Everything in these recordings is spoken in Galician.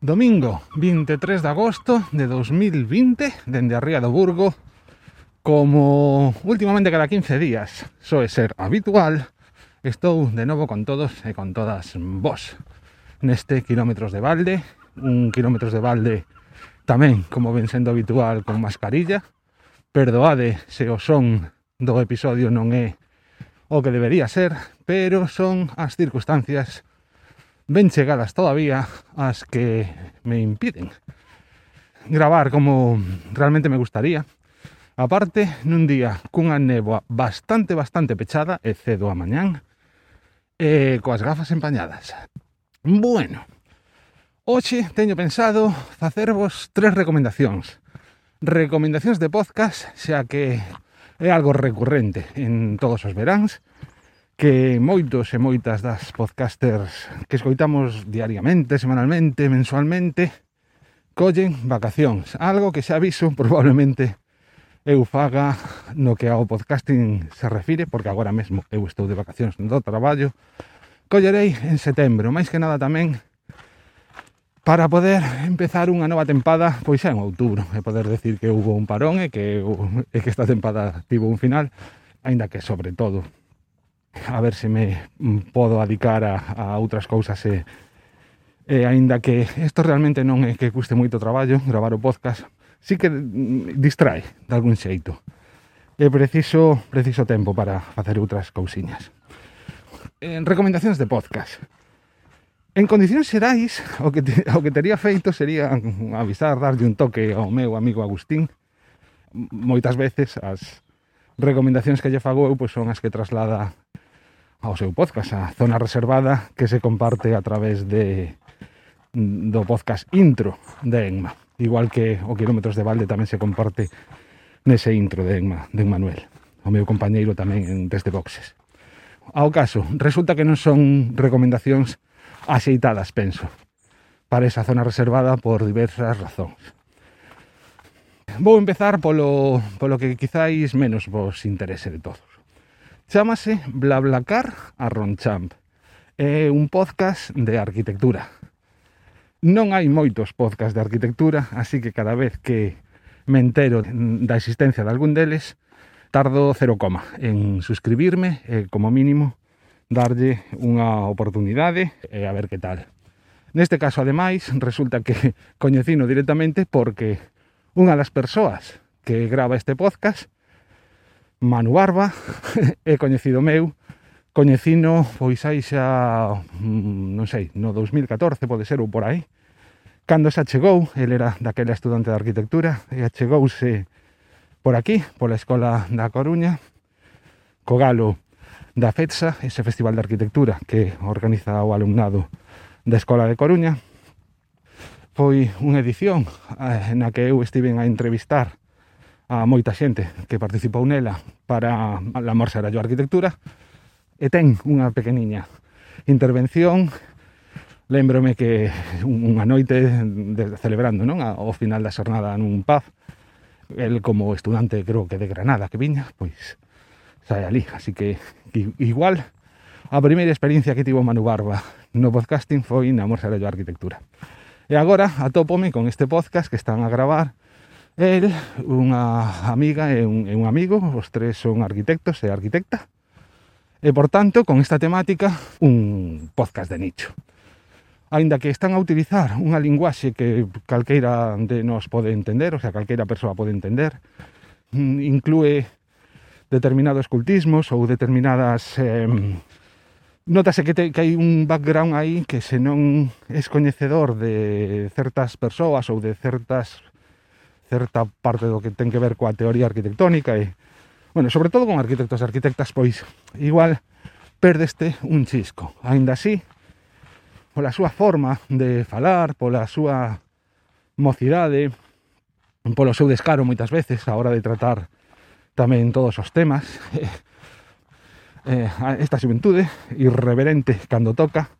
Domingo 23 de agosto de 2020 Dende arriba do Burgo Como últimamente cada 15 días Soe ser habitual Estou de novo con todos e con todas vos. Neste kilómetros de balde Un kilómetros de balde tamén como ven sendo habitual con mascarilla. Perdoade se o son do episodio non é o que debería ser Pero son as circunstancias ben chegadas todavía as que me impiden gravar como realmente me gustaría. Aparte, nun día cunha néboa bastante, bastante pechada, e cedo a mañán, e coas gafas empañadas. Bueno, hoxe teño pensado facervos tres recomendacións. Recomendacións de podcast, xa que é algo recurrente en todos os veráns, que moitos e moitas das podcasters que escoitamos diariamente, semanalmente, mensualmente, collen vacacións. Algo que xa aviso probablemente eu faga no que ao podcasting se refire, porque agora mesmo eu estou de vacacións do traballo. Collerei en setembro, máis que nada tamén para poder empezar unha nova tempada, pois xa en outubro, e poder decir que houve un parón e que, e que esta tempada tivo un final, aínda que sobre todo a ver se me mm, podo adicar a, a outras cousas e, e aínda que isto realmente non é que custe moito traballo gravar o podcast, sí que mm, distrae de algún xeito. é preciso, preciso tempo para facer outras cousiñas. En recomendacións de podcast. En condicións xerais, o que, te, o que tería feito sería avisar, darlle un toque ao meu amigo Agustín. Moitas veces as recomendacións que lle fago eu pois son as que traslada ao seu podcast, a zona reservada que se comparte a través de do podcast intro de Enma. Igual que o Kilómetros de Valde tamén se comparte nese intro de Enma, de Manuel, o meu compañeiro tamén en Desde Boxes. Ao caso, resulta que non son recomendacións axeitadas, penso, para esa zona reservada por diversas razóns. Vou empezar polo, polo que quizáis menos vos interese de todos Chámase Blablacar a Ronchamp. É un podcast de arquitectura. Non hai moitos podcast de arquitectura, así que cada vez que me entero da existencia de algún deles, tardo cero coma en suscribirme e, como mínimo, darlle unha oportunidade e a ver que tal. Neste caso, ademais, resulta que coñecino directamente porque unha das persoas que grava este podcast Manu Barba, é coñecido meu, coñecino pois aí xa, mm, non sei, no 2014 pode ser ou por aí, cando se achegou, el era daquela estudante de arquitectura, e achegouse por aquí, pola Escola da Coruña, co galo da FETSA, ese Festival de Arquitectura que organiza o alumnado da Escola de Coruña, foi unha edición eh, na que eu estiven a entrevistar a moita xente que participou nela para la Morserallo Arquitectura e ten unha pequeniña intervención Lembrome que unha noite de, celebrando non? ao final da xornada nun pub el como estudante creo que de Granada que viña, pois sai ali, así que igual a primeira experiencia que tivo Manu Barba no podcasting foi na Morserallo Arquitectura. E agora atópome con este podcast que están a gravar El, unha amiga e un, e un amigo, os tres son arquitectos e arquitecta, e, por tanto, con esta temática, un podcast de nicho. Ainda que están a utilizar unha linguaxe que calqueira de nos pode entender, o sea, calqueira persoa pode entender, mm, inclúe determinados cultismos ou determinadas... Eh, Notase que, te, que hai un background aí que se non es coñecedor de certas persoas ou de certas certa parte do que ten que ver coa teoría arquitectónica e, bueno, sobre todo con arquitectos e arquitectas, pois igual perdeste un chisco. Ainda así, pola súa forma de falar, pola súa mocidade, polo seu descaro moitas veces a hora de tratar tamén todos os temas, eh, eh esta xuventude irreverente cando toca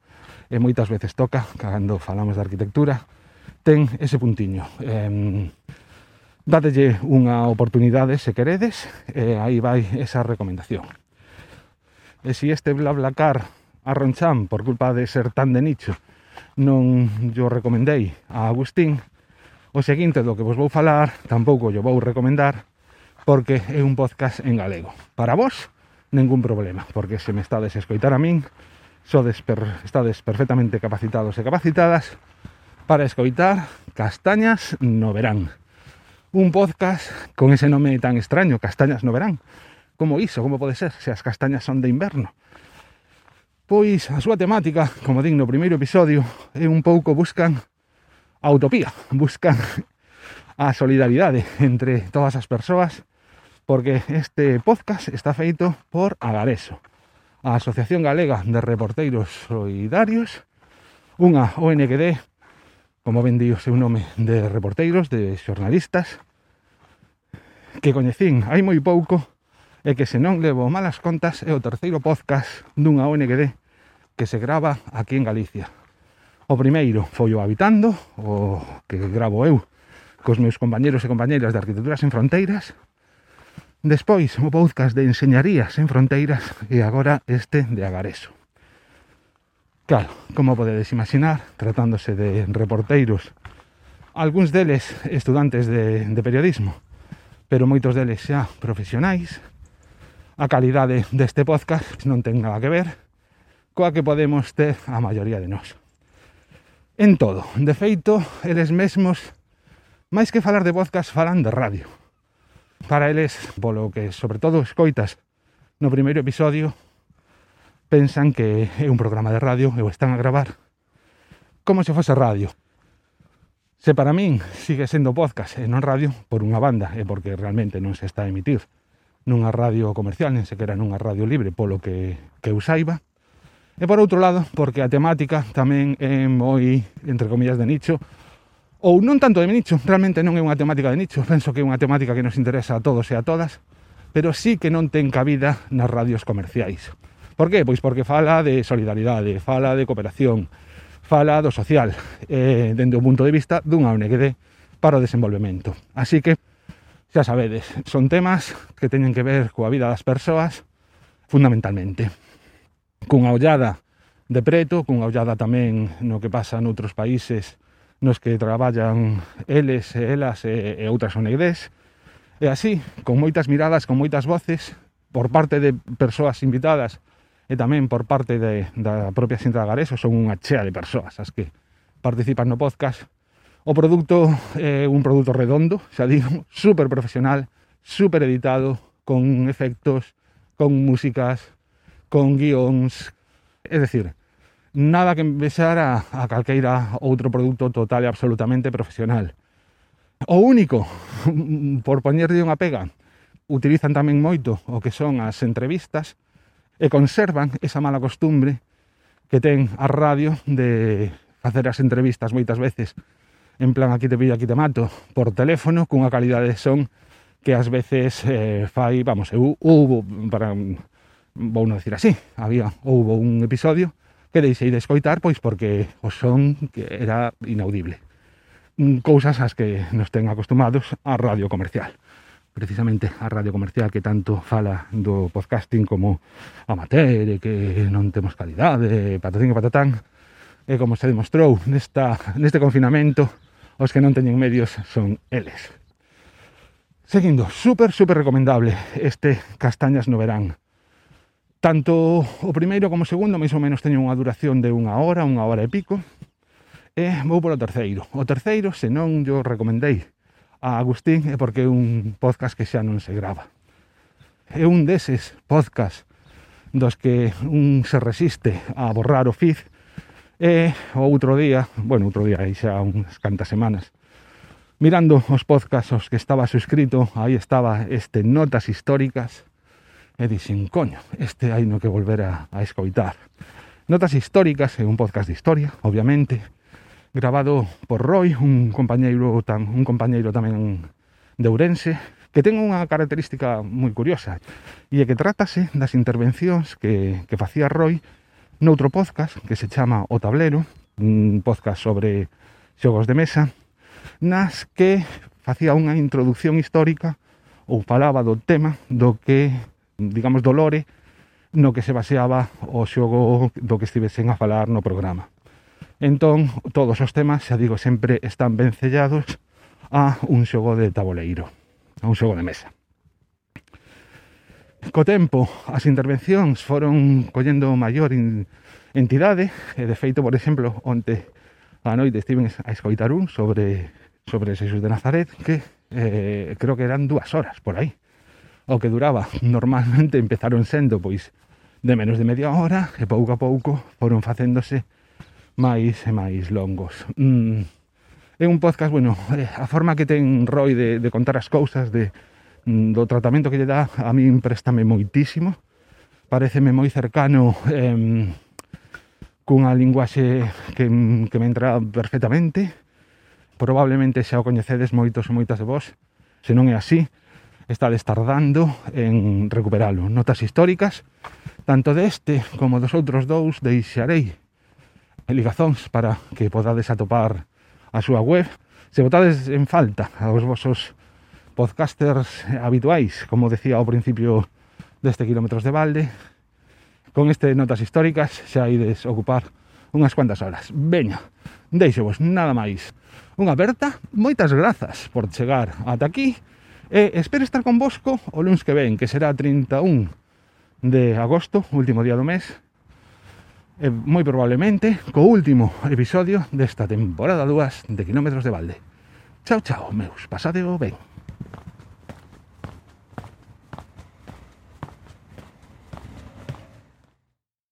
e moitas veces toca cando falamos de arquitectura ten ese puntiño eh, dátelle unha oportunidade se queredes, e aí vai esa recomendación. E se si este BlaBlaCar arronchan por culpa de ser tan de nicho non yo recomendei a Agustín, o seguinte do que vos vou falar tampouco yo vou recomendar porque é un podcast en galego. Para vos, ningún problema, porque se me estades a escoitar a min, sodes per, estades perfectamente capacitados e capacitadas para escoitar castañas no verán un podcast con ese nome tan extraño, Castañas no verán. Como iso? Como pode ser se as castañas son de inverno? Pois a súa temática, como digno no primeiro episodio, é un pouco buscan a utopía, buscan a solidaridade entre todas as persoas, porque este podcast está feito por Agareso, a Asociación Galega de Reporteiros Solidarios, unha ONGD, como ben o seu nome, de reporteiros, de xornalistas, que coñecín hai moi pouco e que senón levo malas contas é o terceiro podcast dunha ONGD que se grava aquí en Galicia. O primeiro foi o Habitando, o que gravo eu cos meus compañeros e compañeiras de Arquitectura sen Fronteiras. Despois, o podcast de Enseñarías sen Fronteiras e agora este de Agareso. Claro, como podedes imaginar, tratándose de reporteiros, algúns deles estudantes de, de periodismo, pero moitos deles xa profesionais. A calidade deste podcast non ten nada que ver coa que podemos ter a maioría de nós. En todo, de feito, eles mesmos, máis que falar de podcast, falan de radio. Para eles, polo que sobre todo escoitas no primeiro episodio, pensan que é un programa de radio e o están a gravar como se fose radio. Se para min sigue sendo podcast e non radio por unha banda, e porque realmente non se está a emitir nunha radio comercial, nen sequera nunha radio libre, polo que, que eu saiba. E por outro lado, porque a temática tamén é moi, entre comillas, de nicho, ou non tanto de nicho, realmente non é unha temática de nicho, penso que é unha temática que nos interesa a todos e a todas, pero sí que non ten cabida nas radios comerciais. Por que? Pois porque fala de solidaridade, fala de cooperación, fala do social eh, dende o punto de vista dunha ONG para o desenvolvemento. Así que, xa sabedes, son temas que teñen que ver coa vida das persoas fundamentalmente. Cunha ollada de preto, cunha ollada tamén no que pasa noutros países nos que traballan eles e elas e, e outras ONGs, e así, con moitas miradas, con moitas voces, por parte de persoas invitadas e tamén por parte de, da propia Xunta de Agarés, son unha chea de persoas as que participan no podcast. O produto é eh, un produto redondo, xa digo, super profesional, super editado, con efectos, con músicas, con guións, é dicir, nada que empezar a, a calqueira outro produto total e absolutamente profesional. O único, por poñerlle unha pega, utilizan tamén moito o que son as entrevistas, e conservan esa mala costumbre que ten a radio de facer as entrevistas moitas veces en plan aquí te pillo, aquí te mato por teléfono cunha calidade de son que ás veces eh, fai, vamos, eu hubo, para vou non decir así, había houbo un episodio que deixei de escoitar pois porque o son que era inaudible. Mm, cousas as que nos ten acostumados a radio comercial precisamente a radio comercial que tanto fala do podcasting como amateur e que non temos calidade, patatín e patatán, e como se demostrou nesta, neste confinamento, os que non teñen medios son eles. Seguindo, super, super recomendable este Castañas no Verán. Tanto o primeiro como o segundo, máis ou menos, teñen unha duración de unha hora, unha hora e pico. E vou polo terceiro. O terceiro, se non yo recomendei a Agustín é porque é un podcast que xa non se grava. É un deses podcast dos que un se resiste a borrar o feed e o outro día, bueno, outro día aí xa unhas cantas semanas, mirando os podcasts aos que estaba suscrito, aí estaba este Notas Históricas, e dixen, coño, este hai no que volver a, a escoitar. Notas Históricas é un podcast de historia, obviamente, grabado por Roy, un compañeiro, tam, un compañeiro tamén de Ourense, que ten unha característica moi curiosa, e é que trátase das intervencións que, que facía Roy noutro podcast que se chama O Tablero, un podcast sobre xogos de mesa, nas que facía unha introducción histórica ou falaba do tema do que, digamos, do lore no que se baseaba o xogo do que estivesen a falar no programa. Entón, todos os temas, xa digo, sempre están vencellados a un xogo de taboleiro, a un xogo de mesa. Co tempo, as intervencións foron collendo maior entidade, e de feito, por exemplo, onte a noite estiven a escoitar un sobre, sobre Xesús de Nazaret, que eh, creo que eran dúas horas por aí. O que duraba, normalmente empezaron sendo, pois, de menos de media hora, e pouco a pouco foron facéndose máis e máis longos. Mm. mm. É un podcast, bueno, a forma que ten Roy de, de contar as cousas, de, mm, do tratamento que lle dá, a min préstame moitísimo. Pareceme moi cercano eh, cunha linguaxe que, que me entra perfectamente. Probablemente xa o coñecedes moitos e moitas de vós. Se non é así, estades tardando en recuperalo. Notas históricas, tanto deste como dos outros dous, deixarei ligazóns para que podades atopar a súa web. Se votades en falta aos vosos podcasters habituais, como decía ao principio deste Kilómetros de Balde, con este Notas Históricas xa ides ocupar unhas cuantas horas. Veña, deixevos nada máis. Unha aperta, moitas grazas por chegar ata aquí e espero estar convosco o lunes que ven, que será 31 de agosto, último día do mes, Eh, e, moi probablemente co último episodio desta temporada 2 de Kilómetros de Balde. Chao, chao, meus, Pasadeo ben.